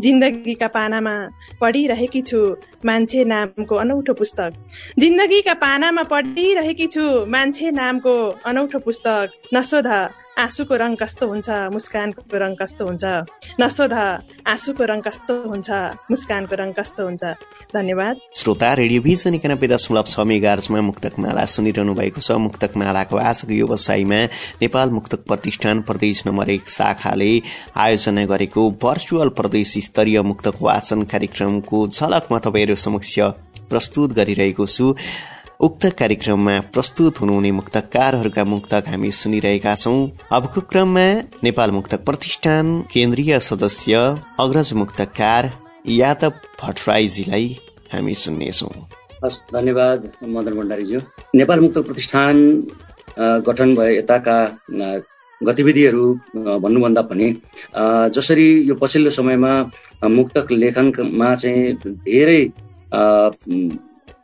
जिन्दगीका पानामा पढिरहेकी छु मान्छे नामको अनौठो पुस्तक। जिन्दगीका पानामा पढिरहेकी छु मान्छे नामको अनौठो पुस्तक। नसोध आँसुको रङ कस्तो हुन्छ मुस्कानको रङ कस्तो हुन्छ? नसोध आँसुको रङ कस्तो हुन्छ मुस्कानको रङ कस्तो हुन्छ? धन्यवाद। श्रोता रेडियो भिजन एकानब्बे दशमलव छ मेगार्समा मुक्तक माला सुनिरहनु भएको छ। मुक्तक मालाको आजको व्यवसायमा नेपाल मुक्तक प्रतिष्ठान प्रदेश नम्बर एक शाखाले आयोजना गरेको भर्चुअल प्रदेश स्तरीय मुक्तक वाचन कार्यक्रमको झलक म तपाईँहरू समक्ष प्रस्तुत गरिरहेको छु। उक्त कार्यक्रममा प्रस्तुत हुनुहुने मुक्तकारहरूका मुक्तक हामी सुनिरहेका छौं। अबको क्रममा नेपाल मुक्तक प्रतिष्ठान केन्द्रीय सदस्य अग्रज मुक्तकार यादव भट्टराईजीलाई हामी सुन्नेछौँ। हस् धन्यवाद मदन भण्डारीज्यू। नेपाल मुक्त प्रतिष्ठान गठन भए यताका गतिविधिहरू भन्नुभन्दा पनि जसरी यो पछिल्लो समयमा मुक्तक लेखनमा चाहिँ धेरै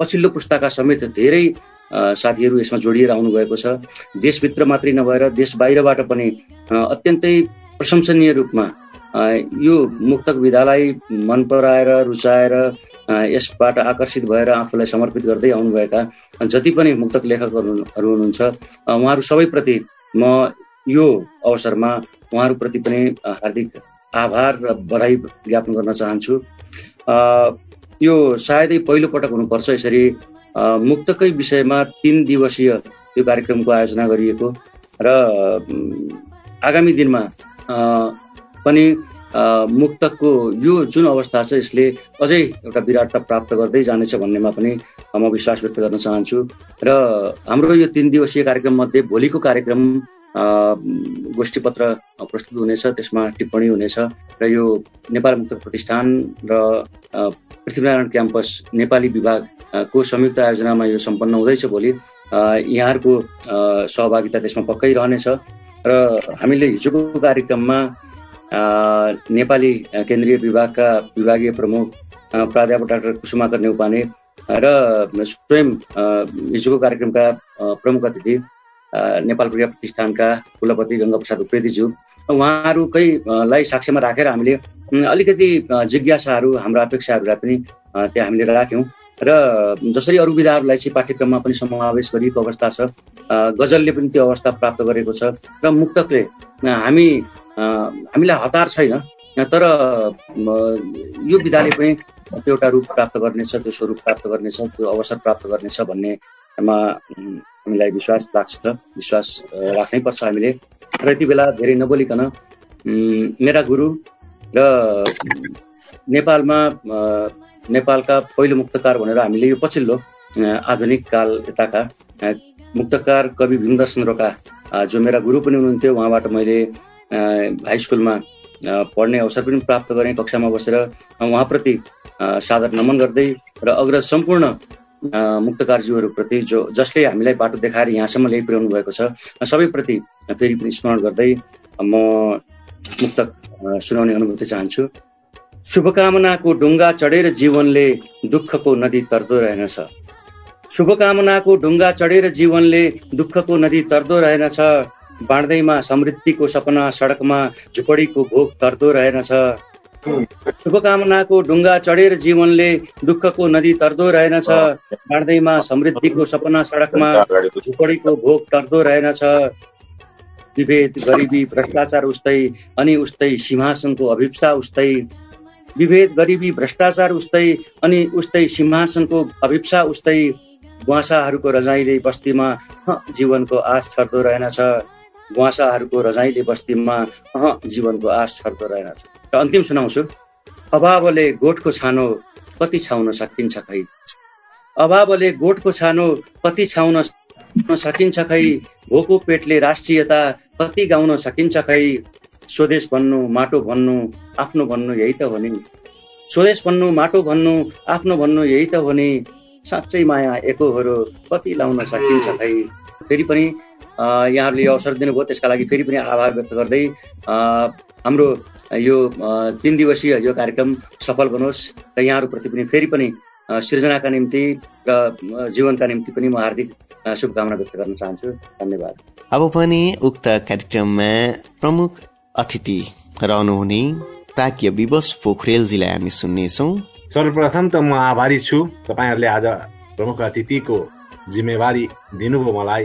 पछिल्लो पुस्ताका समेत धेरै साथीहरू यसमा जोडिएर आउनुभएको छ। देशभित्र मात्रै नभएर देश बाहिरबाट पनि अत्यन्तै प्रशंसनीय रूपमा यो मुक्तक विधालाई मन पराएर रुचाएर यसबाट आकर्षित भएर आफूलाई समर्पित गर्दै आउनुभएका जति पनि मुक्तक लेखकहरू हुनुहुन्छ उहाँहरू सबैप्रति म यो अवसरमा उहाँहरूप्रति पनि हार्दिक आभार र बधाई ज्ञापन गर्न चाहन्छु। यो सायदै पहिलो पटक हुनुपर्छ यसरी मुक्तकै विषयमा तिन दिवसीय यो कार्यक्रमको आयोजना गरिएको र आगामी दिनमा पनि मुक्तकको यो जुन अवस्था छ यसले अझै एउटा विराटता प्राप्त गर्दै जानेछ भन्नेमा पनि म विश्वास व्यक्त गर्न चाहन्छु र हाम्रो यो तिन दिवसीय कार्यक्रम मध्ये भोलिको कार्यक्रम गोष्ठी पत्र प्रस्तुत हुनेछ त्यसमा टिप्पणी हुनेछ र यो नेपाल मुक्त प्रतिष्ठान र पृथ्वीनारायण क्याम्पस नेपाली विभागको संयुक्त आयोजनामा यो सम्पन्न हुँदैछ भोलि। यहाँहरूको सहभागिता त्यसमा पक्कै रहनेछ। र हामीले हिजोको कार्यक्रममा नेपाली केन्द्रीय विभागका विभागीय प्रमुख प्राध्यापक डाक्टर कुसुमाकर नेउपाने र स्वयं हिजोको कार्यक्रमका प्रमुख अतिथि नेपाल क्रिया प्रतिष्ठानका कुलपति गङ्गाप्रसाद उप्रेतीज्यू उहाँहरूकैलाई साक्ष्यमा राखेर हामीले अलिकति जिज्ञासाहरू हाम्रो अपेक्षाहरूलाई पनि त्यहाँ हामीले राख्यौँ। र जसरी अरू विधाहरूलाई चाहिँ पाठ्यक्रममा पनि समावेश गरिएको अवस्था छ गजलले पनि त्यो अवस्था प्राप्त गरेको छ र मुक्तकले हामी हामीलाई हतार छैन तर यो विधाले पनि त्यो एउटा रूप प्राप्त गर्नेछ त्यो स्वरूप प्राप्त गर्नेछ त्यो अवसर प्राप्त गर्नेछ भन्नेमा हामीलाई विश्वास लाग्छ विश्वास राख्नै पर्छ हामीले। र यति बेला धेरै नबोलिकन मेरा गुरु र नेपालमा नेपालका पहिलो मुक्तकार भनेर हामीले यो पछिल्लो आधुनिक काल यताका मुक्तकार कवि भीमदर्शन रोका जो मेरा गुरु पनि हुनुहुन्थ्यो उहाँबाट मैले हाई स्कुलमा पढ्ने अवसर पनि प्राप्त गरेँ कक्षामा बसेर उहाँप्रति सादर नमन गर्दै र अग्रज सम्पूर्ण मुक्तकारज्यूहरूप्रति जो जसले हामीलाई बाटो देखाएर यहाँसम्म ल्याइ पुर्याउनु भएको छ सबैप्रति फेरि पनि स्मरण गर्दै म मुक्तक सुनाउने अनुभूति चाहन्छु। शुभकामनाको डुङ्गा चढेर जीवनले दुःखको नदी तर्दो रहेनछ। शुभकामनाको ढुङ्गा चढेर जीवनले दुःखको नदी तर्दो रहेनछ। बाँड्दैमा समृद्धिको सपना सडकमा झुपडीको भोग तर्दो रहेनछ। शुभकामनाको ढुङ्गा चढेर जीवनले दुःखको नदी तर्दो रहेनछ। बाँड्दैमा समृद्धिको सपना सडकमा झुपडीको भोग तर्दो रहेनछ। विभेद गरिबी भ्रष्टाचार उस्तै अनि उस्तै सिंहासनको अभिप्सा उस्तै। विभेद गरिबी भ्रष्टाचार उस्तै अनि उस्तै सिंहासनको अभिप्सा उस्तै गुवासाहरूको रजाइले बस्तीमा जीवनको आश छर्दो रहेनछ। गुवासाहरूको रजाइले बस्तीमा जीवनको आश छर्दो रहेनछ। अन्तिम सुनाउँछु। अभावले गोठको छानो कति छाउन सकिन्छ खै? अभावले गोठको छानो कति छाउन सकिन्छ खै? भोको पेटले राष्ट्रियता कति गाउन सकिन्छ खै? स्वदेश भन्नु माटो भन्नु आफ्नो भन्नु यही त हो नि। स्वदेश भन्नु माटो भन्नु आफ्नो भन्नु यही त हो नि। साँच्चै माया एकोहरू कति लाउन सकिन्छ खै? फेरि पनि यहाँहरूले यो अवसर दिनुभयो त्यसका लागि फेरि पनि आभार व्यक्त गर्दै हाम्रो यो तिन दिवसीय यो कार्यक्रम सफल बनोस् र यहाँहरूप्रति पनि फेरि पनि सृजनाका निम्ति र जीवनका निम्ति पनि म हार्दिक शुभकामना व्यक्त गर्न चाहन्छु। धन्यवाद। अब पनि उक्त कार्यक्रममा प्रमुख अतिथि रहनुहुने प्राज्ञ विवश पोखरेलजीलाई हामी सुन्नेछौँ। सर्वप्रथम त म आभारी छु तपाईँहरूले आज प्रमुख अतिथिको जिम्मेवारी दिनुभयो मलाई।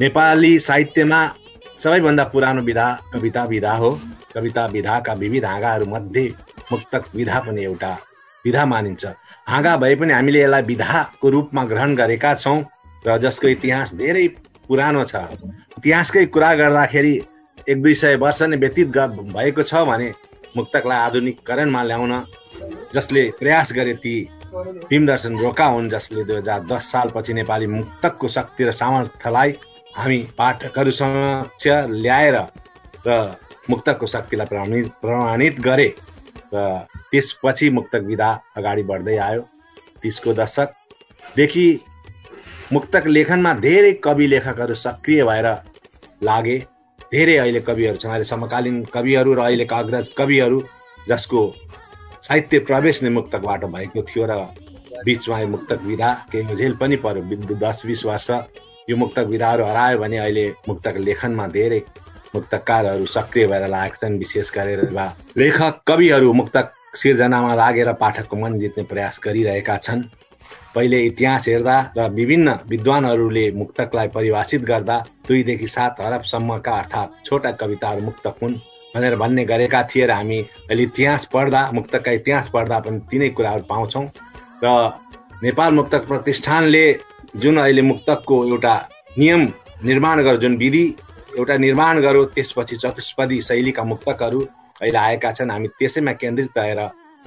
नेपाली साहित्यमा सबैभन्दा पुरानो विधा कविता विधा हो। कविता विधाका विविध हाँगाहरू मध्ये मुक्तक विधा पनि एउटा विधा मानिन्छ। हाँगा भए पनि हामीले यसलाई विधाको रूपमा ग्रहण गरेका छौँ र जसको इतिहास धेरै पुरानो छ। इतिहासकै कुरा गर्दाखेरि एक दुई सय वर्ष नै व्यतीत भएको छ भने मुक्तकलाई आधुनिकरणमा ल्याउन जसले प्रयास गरे ती भीमदर्शन रोका हुन् जसले दुई हजार दस सालपछि नेपाली मुक्तकको शक्ति र सामर्थ्यलाई हामी पाठकहरू समक्ष ल्याएर र मुक्तकको शक्तिलाई प्रमाणित प्रमाणित गरे र त्यसपछि मुक्तक विधा अगाडि बढ्दै आयो। तिसको दशकदेखि मुक्तक लेखनमा धेरै कवि लेखकहरू सक्रिय भएर लागे। धेरै अहिले कविहरू छन्। अहिले समकालीन कविहरू र अहिलेका अग्रज कविहरू जसको साहित्य प्रवेश नै मुक्तकबाट भएको थियो र बिचमा यो मुक्तक विधा केही झेल पनि पर्यो। दस बिस वर्ष यो मुक्तक विधाहरू हरायो भने अहिले मुक्तक लेखनमा धेरै मुक्तकारहरू सक्रिय भएर लागेका छन् विशेष गरेर लेखक कविहरू मुक्तक सिर्जनामा लागेर पाठकको मन जित्ने प्रयास गरिरहेका छन्। पहिले इतिहास हेर्दा र विभिन्न विद्वानहरूले मुक्तकलाई परिभाषित गर्दा दुईदेखि सात हरबसम्मका अर्थात् छोटा कविताहरू मुक्तक हुन् भनेर भन्ने गरेका थिए र हामी अहिले इतिहास पढ्दा मुक्तकका इतिहास पढ्दा पनि तिनै कुराहरू पाउँछौँ। र नेपाल मुक्तक प्रतिष्ठानले जुन अहिले मुक्तकको एउटा नियम निर्माण गर्यो जुन विधि एउटा निर्माण गर्यो त्यसपछि चतुष्पदी शैलीका मुक्तकहरू अहिले आएका छन्। हामी त्यसैमा केन्द्रित रहेर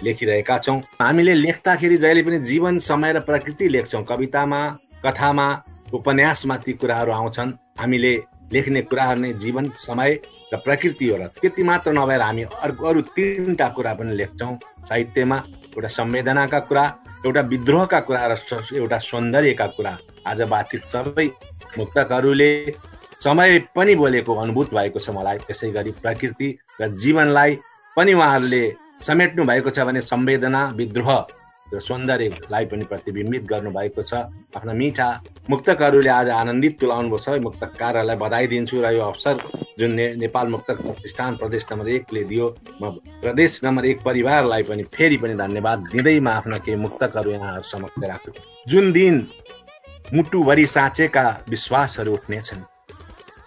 लेखिरहेका छौँ। हामीले लेख्दाखेरि जहिले पनि जीवन समय र प्रकृति लेख्छौँ। कवितामा कथामा उपन्यासमा ती कुराहरू आउँछन्। हामीले लेख्ने कुराहरू नै जीवन समय र प्रकृति हो र त्यति मात्र नभएर हामी अर्को अरू तिनवटा कुरा पनि लेख्छौँ। साहित्यमा एउटा संवेदनाका कुरा एउटा विद्रोहका कुरा र एउटा सौन्दर्यका कुरा। आज बातचित सबै मुक्तकहरूले समय पनि बोलेको अनुभूत भएको छ मलाई त्यसै गरी प्रकृति र जीवनलाई पनि उहाँहरूले समेट्नु भएको छ भने संवेदना विद्रोह र सौन्दर्यलाई पनि प्रतिबिम्बित गर्नुभएको छ। आफ्ना मिठा मुक्तकहरूले आज आनन्दित तुलाउनु सबै मुक्तकारहरूलाई बधाई दिन्छु र यो अवसर जुन ने, नेपाल मुक्तक प्रतिष्ठान प्रदेश नम्बर एकले दियो म प्रदेश नम्बर एक परिवारलाई पनि फेरि पनि धन्यवाद दिँदैमा आफ्ना केही मुक्तकहरू यहाँहरू समक्ष राख्छु। जुन दिन मुटुभरि साँचेका विश्वासहरू उठ्नेछन्।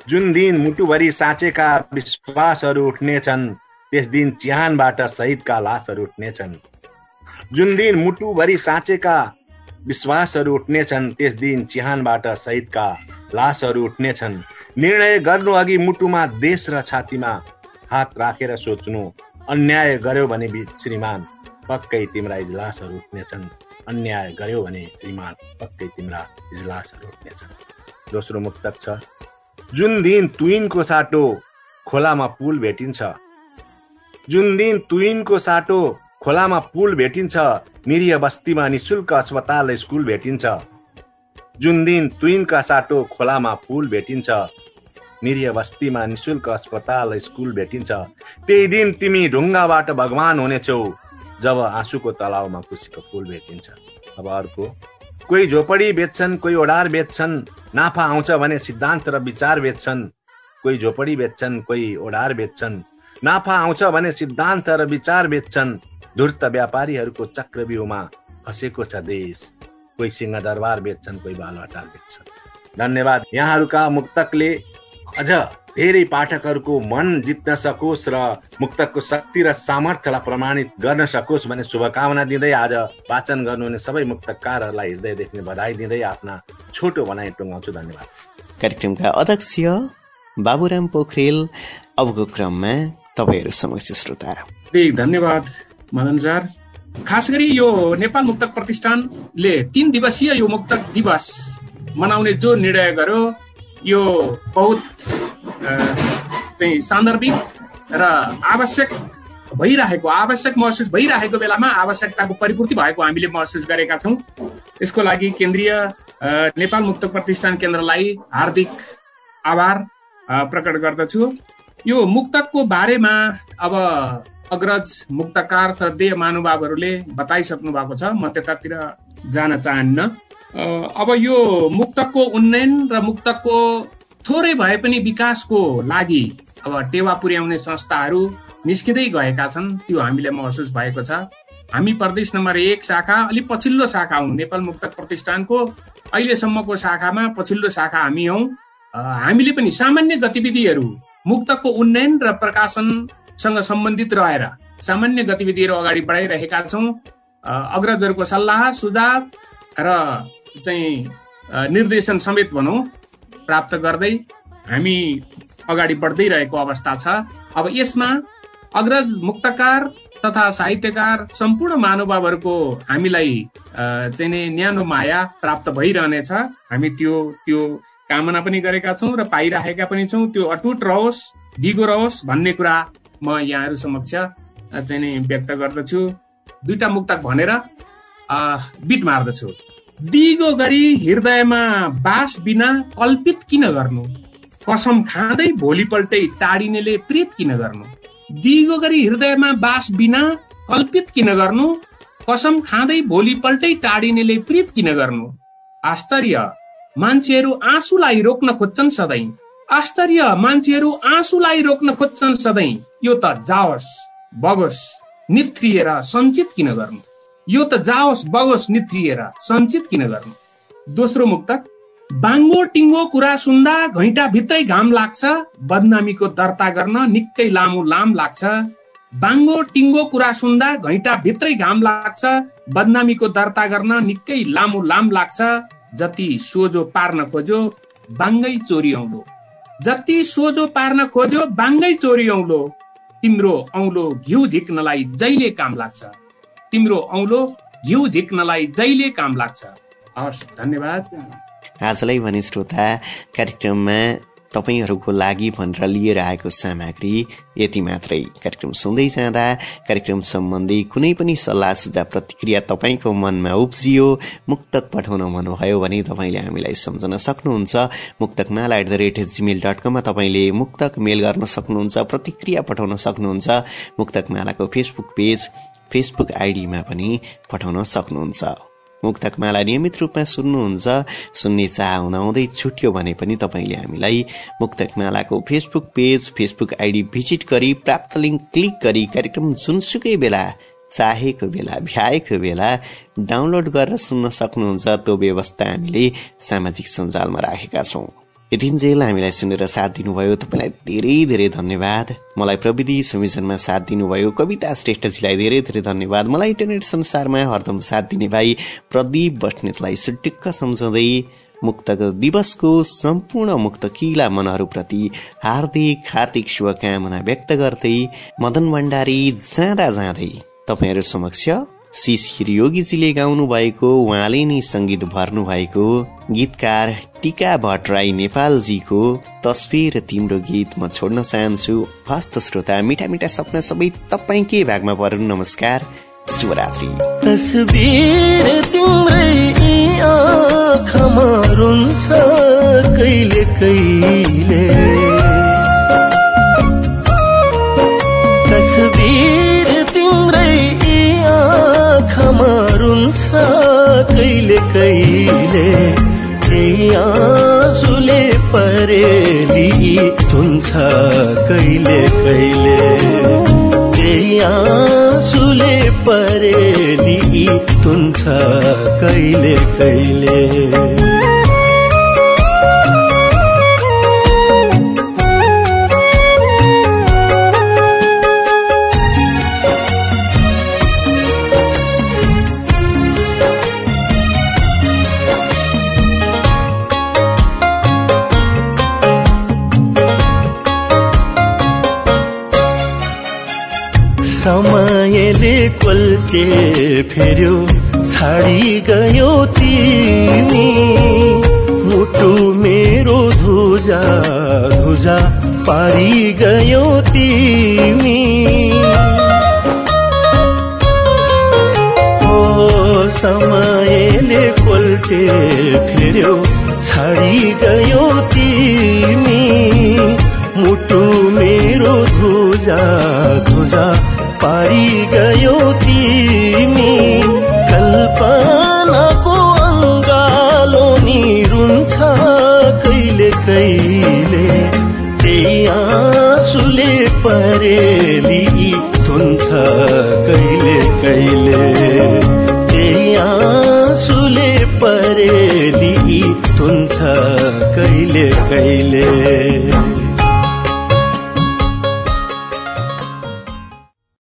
जुन दिन मुटुभरि साँचेका विश्वासहरू उठ्नेछन् त्यस दिन चिहानबाट शहीदका लासहरू उठ्नेछन्। जुन दिन मुटुभरि साँचेका विश्वासहरू उठ्नेछन् त्यस दिन चिहानबाट शहीदका लासहरू उठ्नेछन्। निर्णय गर्नु अघि मुटुमा देश र छातीमा हात राखेर सोच्नु अन्याय गर्यो भने श्रीमान पक्कै तिम्रा इजलासहरू उठ्नेछन्। अन्याय गर्यो भने श्रीमान पक्कै तिम्रा इजलासहरू उठ्नेछन्। दोस्रो मुक्तक छ। जुन दिन तुइनको साटो खोलामा पुल भेटिन्छ जुन दिन तुइनको साटो खोलामा पुल भेटिन्छ निरीह बस्तीमा निशुल्क अस्पताल स्कुल भेटिन्छ जुन दिन तुइनका साटो खोलामा पुल भेटिन्छ निरीह बस्तीमा निशुल्क अस्पताल स्कुल भेटिन्छ त्यही दिन तिमी ढुङ्गाबाट भगवान हुनेछौ जब आँसुको तलाउमा खुसीको फुल भेटिन्छ। अब अर्को। कोही झोपडी बेच्छन् कोही ओडार बेच्छन् नाफा आउँछ भने सिद्धान्त र विचार बेच्छन्। कोही झोपडी बेच्छन् कोही ओडार बेच्छन् नाफा आउँछ भने सिद्धान्त र विचार बेच्छन्। धुर्त व्यापारीहरूको चक्रव्यूहमा फसेको छ देश। कोही सिंह दरबार बेच्छन् कोही बालवाटार बेच्छन्। धन्यवाद। यहाँहरूका मुक्तकले अझ धेरै पाठकहरूको मन जित्न सकोस् र मुक्तकको शक्ति र सामर्थ्यलाई प्रमाणित गर्न सकोस् भन्ने शुभकामना दिँदै आज वाचन गर्नुहुने सबै मुक्तकारहरूलाई हृदयदेखि बधाई दिँदै आफ्ना छोटो भनाइ टुङ्गाउँछु। धन्यवाद। कार्यक्रमका अध्यक्ष बाबुराम पोखरेल अबको क्रममा तपाईँहरू समक्ष श्रोता। धन्यवाद मदन सर। खास गरी यो नेपाल मुक्तक प्रतिष्ठानले तिन दिवसीय यो मुक्तक दिवस मनाउने जो निर्णय गर्यो यो बहुत चाहिँ सान्दर्भिक र आवश्यक भइरहेको आवश्यक महसुस भइरहेको बेलामा आवश्यकताको परिपूर्ति भएको हामीले महसुस गरेका छौँ। यसको लागि केन्द्रीय नेपाल मुक्त प्रतिष्ठान केन्द्रलाई हार्दिक आभार प्रकट गर्दछु। यो मुक्तकको बारेमा अब अग्रज मुक्तकार श्रद्धेय महानुभावहरूले बताइसक्नु भएको छ। म त्यतातिर जान चाहन्न। अब यो मुक्तकको उन्नयन र मुक्तकको थोरै भए पनि विकासको लागि अब टेवा पुर्याउने संस्थाहरू निस्किँदै गएका छन् त्यो हामीलाई महसुस भएको छ। हामी प्रदेश नम्बर एक शाखा अलिक पछिल्लो शाखा हौ नेपाल मुक्तक प्रतिष्ठानको अहिलेसम्मको शाखामा पछिल्लो शाखा हामी हौ। हामीले पनि सामान्य गतिविधिहरू मुक्तकको उन्नयन र प्रकाशनसँग सम्बन्धित रहेर सामान्य गतिविधिहरू अगाडि बढाइरहेका छौँ। अग्रजहरूको सल्लाह सुझाव र चाहिँ निर्देशन समेत भनौँ प्राप्त गर्दै हामी अगाडि बढ्दै रहेको अवस्था छ। अब यसमा अग्रज मुक्तकार तथा साहित्यकार सम्पूर्ण महानुभावहरूको हामीलाई चाहिँ न्यानो माया प्राप्त भइरहनेछ। हामी त्यो त्यो कामना पनि गरेका छौँ र पाइराखेका पनि छौँ। त्यो अटुट रहोस् दिगो रहोस् भन्ने कुरा म यहाँहरू समक्ष चाहिँ नै व्यक्त गर्दछु। दुईटा मुक्तक भनेर बिट मार्दछु। दिगो गरी हृदयमा बास बिना कल्पित किन गर्नु? कसम खाँदै भोलिपल्टै टाढिनेले प्रेत किन गर्नु? दिगो गरी हृदयमा बास बिना कल्पित किन गर्नु? कसम खाँदै भोलिपल्टै टाढिनेले प्रीत किन गर्नु? आश्चर्य! मान्छेहरू आँसुलाई रोक्न खोज्छन् सधैँ। आश्चर्य! मान्छेहरू आँसुलाई रोक्न खोज्छन् सधैँ। यो त जाओस् बगोस् नित्रिएर सञ्चित किन गर्नु? यो त जाओस् बगोस् नित्रिएर। सञ्चित किन गर्नु? दोस्रो मुक्तक बाङ्गो टिङ्गो कुरा सुन्दा घैँटा भित्रै घाम लाग्छ बदनामीको दर्ता गर्न निकै लामो लाम लाग्छ। बाङ्गो टिङ्गो कुरा सुन्दा घैँटा भित्रै घाम लाग्छ बदनामीको दर्ता गर्न निकै लामो लाम लाग्छ। जति सोझो पार्न खोज्यो बाङ्गै चोरी औलो। जति सोझो पार्न खोज्यो बाङ्गै चोरी औलो। तिम्रो औलो घिउ झिक्नलाई जहिले काम लाग्छ। तिम्रो औलो घिउ झिक्नलाई जहिले काम लाग्छ। हस् धन्यवाद। आजलाई भने श्रोता कार्यक्रममा तपाईँहरूको लागि भनेर लिएर आएको सामग्री यति मात्रै। कार्यक्रम सुन्दै जाँदा कार्यक्रम सम्बन्धी कुनै पनि सल्लाह सुझाव प्रतिक्रिया तपाईँको मनमा उब्जियो मुक्तक पठाउन भन्नुभयो भने तपाईँले हामीलाई सम्झन सक्नुहुन्छ। Muktakmala at the rate Gmail dot कममा तपाईँले मुक्तक मेल गर्न सक्नुहुन्छ प्रतिक्रिया पठाउन सक्नुहुन्छ। मुक्तकमालाको फेसबुक पेज फेसबुक आइडीमा पनि पठाउन सक्नुहुन्छ। मुक्तकमाला नियमित रूपमा सुन्नुहुन्छ सुन्ने चाह हुँदाहुँदै छुट्यो भने पनि तपाईँले हामीलाई मुक्तकमालाको Facebook page Facebook ID visit गरी प्राप्त लिङ्क क्लिक गरी कार्यक्रम जुनसुकै बेला चाहेको बेला भ्याएको बेला डाउनलोड गरेर सुन्न सक्नुहुन्छ त्यो व्यवस्था हामीले सामाजिक सञ्जालमा राखेका छौँ। यतिन्जेल हामीलाई सुनेर साथ दिनुभयो तपाईँलाई धेरै धेरै धन्यवाद। मलाई प्रविधि संयोजनमा साथ दिनुभयो कविता श्रेष्ठजीलाई धेरै धेरै धन्यवाद। मलाई इन्टरनेट संसारमा हरदम साथ दिने भाइ प्रदीप बस्नेतलाई सुटिक्क सम्झाउँदै मुक्त दिवसको सम्पूर्ण मुक्तकिला मनहरूप्रति हार्दिक हार्दिक शुभकामना व्यक्त गर्दै मदन भण्डारी जाँदा जाँदै तपाईँहरू समक्ष शिशिर योगीजीले गाउनु भएको उहाँले नै सङ्गीत भर्नु भएको गीतकार टिका भट्टराई नेपालजीको तस्विर। तिम्रो गीत म छोड्न चाहन्छु। हस्त श्रोता मिठा मिठा सपना सबै तपाईँकै भागमा परु नमस्कार तिम्रै कहिले कहिले। कहिले कहिले केही आँसुले परेली हुन्छ कहिले कहिले? केही आँसुले परेली हुन्छ कहिले कहिले? कोल्टे फेर्यो छाडी गयो तिमी। मुटु मेरो धुजा धुजा पारी गयो तिमी। ओ समयले कोल्टे फेर्यो छाडी गयो तिमी। मुटु मेरो सम्झ पारी गयो कहिले त्यही आँसुले परेली थुन्छ कहिले कहिले।